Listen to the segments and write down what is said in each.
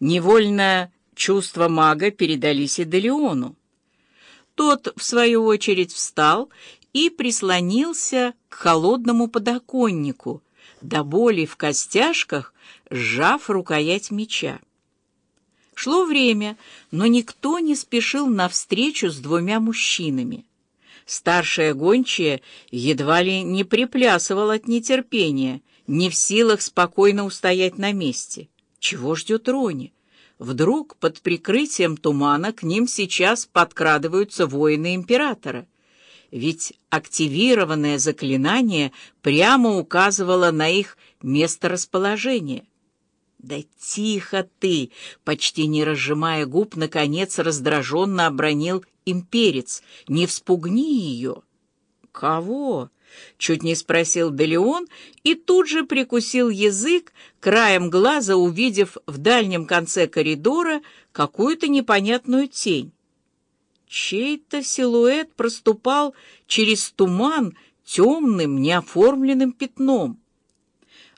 Невольно чувства мага передались и Делеону. Тот, в свою очередь, встал и прислонился к холодному подоконнику, до боли в костяшках, сжав рукоять меча. Шло время, но никто не спешил навстречу с двумя мужчинами. Старшая гончая едва ли не приплясывала от нетерпения, не в силах спокойно устоять на месте. Чего ждет Рони? Вдруг под прикрытием тумана к ним сейчас подкрадываются воины императора. Ведь активированное заклинание прямо указывало на их месторасположение. «Да тихо ты!» — почти не разжимая губ, наконец раздраженно обронил имперец. «Не вспугни ее!» «Кого?» — чуть не спросил Делеон и тут же прикусил язык, краем глаза увидев в дальнем конце коридора какую-то непонятную тень. Чей-то силуэт проступал через туман темным, неоформленным пятном.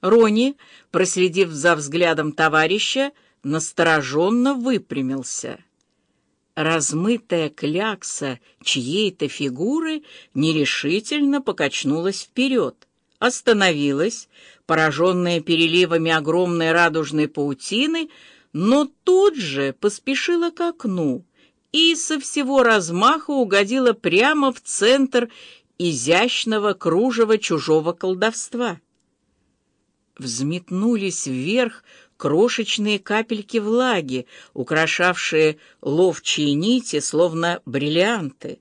Рони, проследив за взглядом товарища, настороженно выпрямился. Размытая клякса чьей-то фигуры нерешительно покачнулась вперед, остановилась, пораженная переливами огромной радужной паутины, но тут же поспешила к окну и со всего размаха угодила прямо в центр изящного кружева чужого колдовства взметнулись вверх крошечные капельки влаги, украшавшие ловчие нити, словно бриллианты.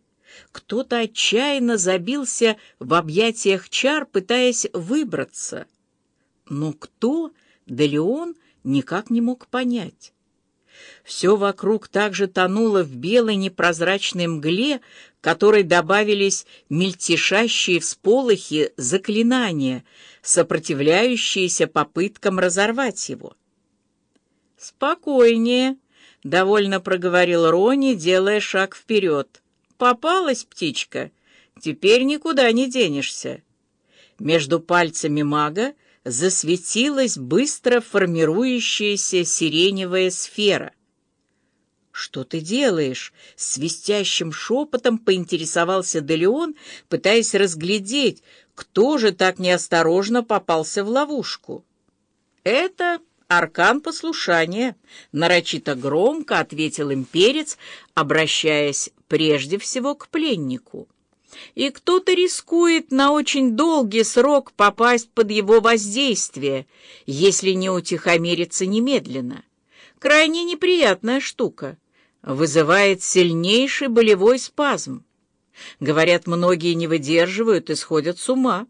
Кто-то отчаянно забился в объятиях чар, пытаясь выбраться. Но кто, да ли он, никак не мог понять. Все вокруг также тонуло в белой непрозрачной мгле, которой добавились мельтешащие всполохи заклинания, сопротивляющиеся попыткам разорвать его. «Спокойнее», — довольно проговорил Рони, делая шаг вперед. «Попалась птичка. Теперь никуда не денешься». Между пальцами мага засветилась быстро формирующаяся сиреневая сфера. «Что ты делаешь?» — свистящим шепотом поинтересовался Делеон, пытаясь разглядеть, кто же так неосторожно попался в ловушку. «Это аркан послушания», — нарочито громко ответил имперец, обращаясь прежде всего к пленнику. «И кто-то рискует на очень долгий срок попасть под его воздействие, если не утихомирится немедленно. Крайне неприятная штука» вызывает сильнейший болевой спазм. Говорят, многие не выдерживают и сходят с ума,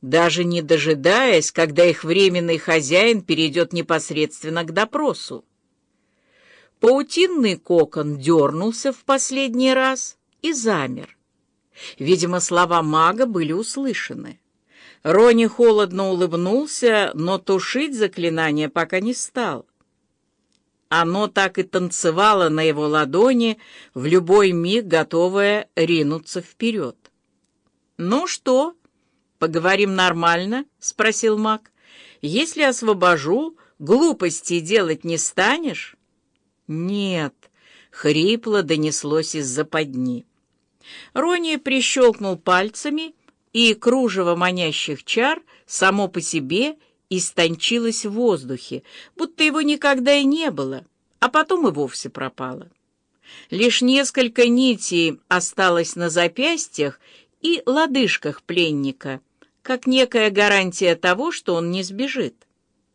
даже не дожидаясь, когда их временный хозяин перейдет непосредственно к допросу. Паутинный кокон дернулся в последний раз и замер. Видимо, слова мага были услышаны. Рони холодно улыбнулся, но тушить заклинание пока не стал. Оно так и танцевало на его ладони, в любой миг готовое ринуться вперед. «Ну что, поговорим нормально?» — спросил маг. «Если освобожу, глупостей делать не станешь?» «Нет», — хрипло донеслось из-за подни. Рони прищелкнул пальцами, и кружево манящих чар само по себе — истончилось в воздухе, будто его никогда и не было, а потом и вовсе пропало. Лишь несколько нитей осталось на запястьях и лодыжках пленника, как некая гарантия того, что он не сбежит.